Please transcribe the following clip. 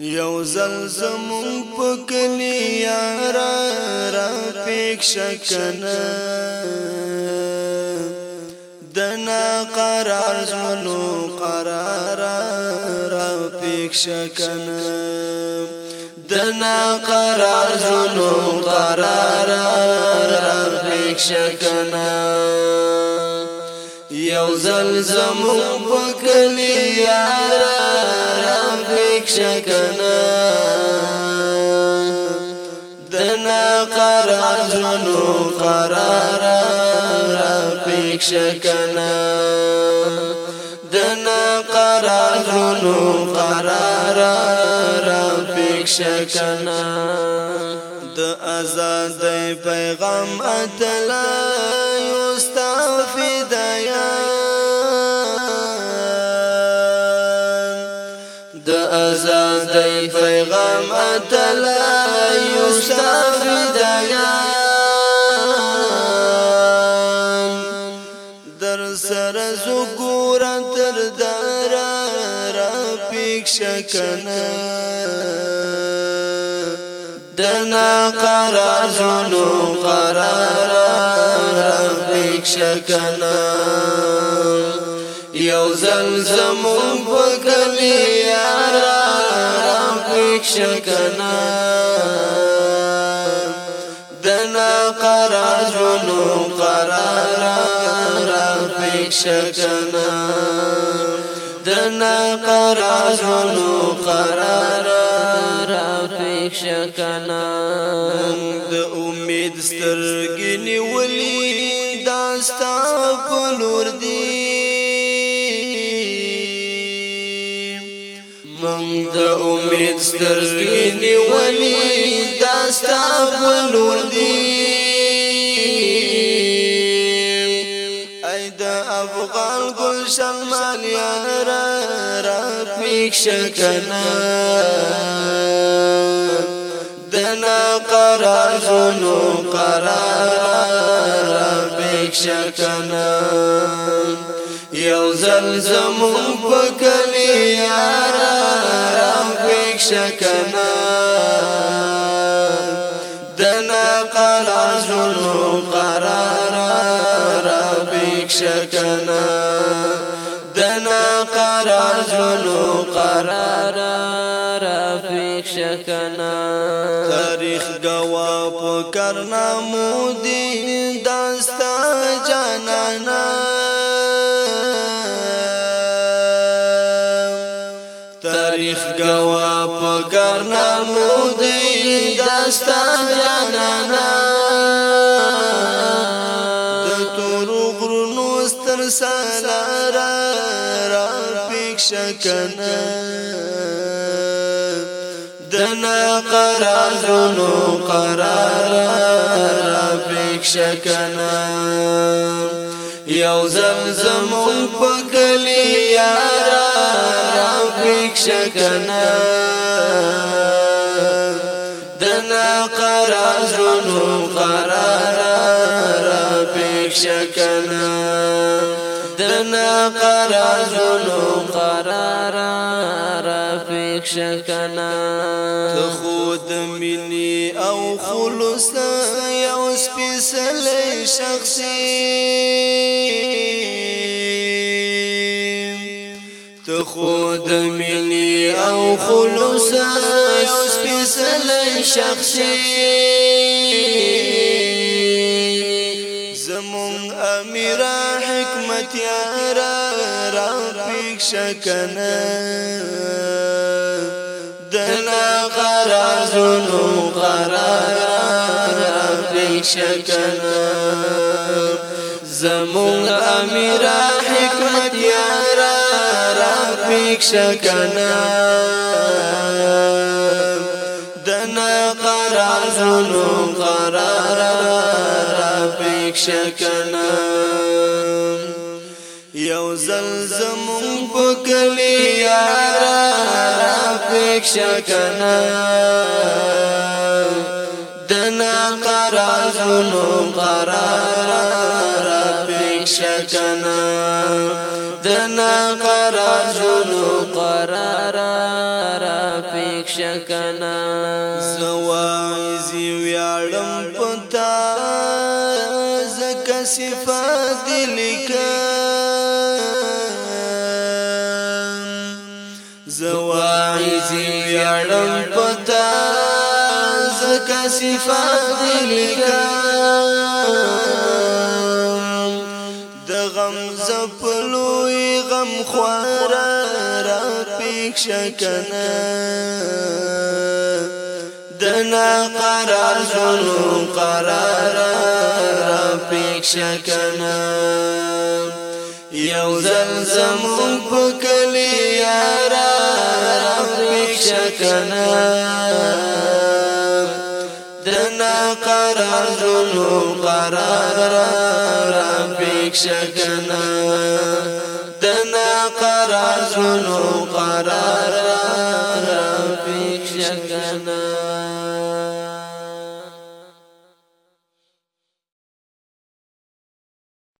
یو زل زمون پکلی یارا را پیک شکنه دنا قرار زلو قرار را پیک شکنه دنا قرار زلو قرار را پیک شکنه یو زل زمون پکلی یارا شکنا دنا قرار جنو قرار را پیک شکنا دنا قرار جنو قرار را پیک شکنا د آزاد پیغام اتلا ازادی پیغام اتلا یوسف دایان در سر زګور تر دار را پیک شکنه دنا قرار زونو قرار را پیک یو زلزمون پکلی شکنا دنا قرار جنو قرار را پیک شکنا دنا قرار جنو قرار را پیک شکنا د امید سترګې نیولې داستا په لور دی د امید سترګې نیولې داستا بلور دی. ای د افغان گلشن مال یار را پیک شکنا دنا قرار زونو قرار را پیک شکنا یو زلزمون پکلی یارا شکنا دنا قرار جنو قرار ربك شکنا دنا قرار جنو قرار ربك شکنا تاریخ گوا پکرنا مودی داستا جانانا تاریخ گوا پکار نامو دی داستان جانانا د تورو غرونو ستر سالارا را پیک شکنا دنا قرار زونو قرار را پیک شکنا یو زمزمون پکلی یارا شکنا. دنا قرار زونو قرار را پیک شکنا. دنا قرار زونو قرار را پیک شکنا خود منی أو خلص یو سپیسل شخصی خود ملی أو خلوص یو سپیسل شخصی. زمون امیر حکمت یارا را پیک شکنه دنا قرار زنو قرار را پیک شکنه زمون امیر حکمت پیک شکنا. دنا قرار زنو قرار را پیک شکنا. یو زلزمون پکلی یارا را پیک شکنا. دنا قرار زنو قرار را شکنا دنا قرار جنو قرار را پکشکنا زواعزی ویاړم پتا زکه صفات لیکم زواعزی ویاړم پتا زکه صفات لیکم غم زپلوي غم خوارا را پېښ کنه دنا قرار زونو قرار را پېښ کنه یو زلزم پکلی یارا را پېښ کنه دنا قرار زونو قرار پک شکنا دنا قرار زنو قرار را پک شکنا.